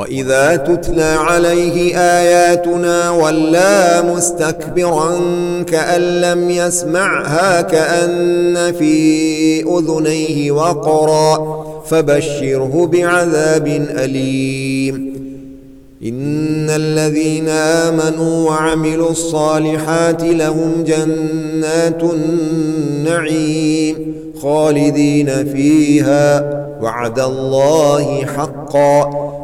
وإذا تتلى عليه آياتنا وَلَّى مستكبرا كأن لم يسمعها كأن في أذنيه وقرا فبشره بعذاب أليم إن الذين آمنوا وعملوا الصالحات لهم جنات النعيم خالدين فيها وعد الله حقا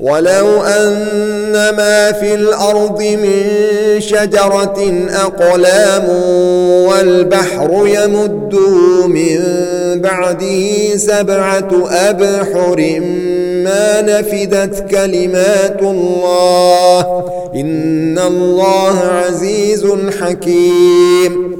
ولو أن ما في الأرض من شجرة أقلام والبحر يمد من بعده سبعة أبحر ما نفدت كلمات الله إن الله عزيز حكيم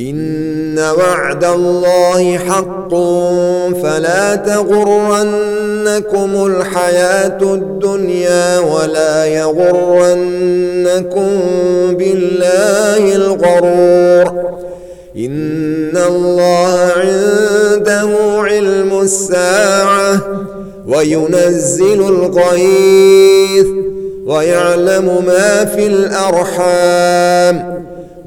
ان وعد الله حق فلا تغرنكم الحياة الدنيا ولا يغرنكم بالله الغرور ان الله عنده علم الساعة وينزل الغيث ويعلم ما في الارحام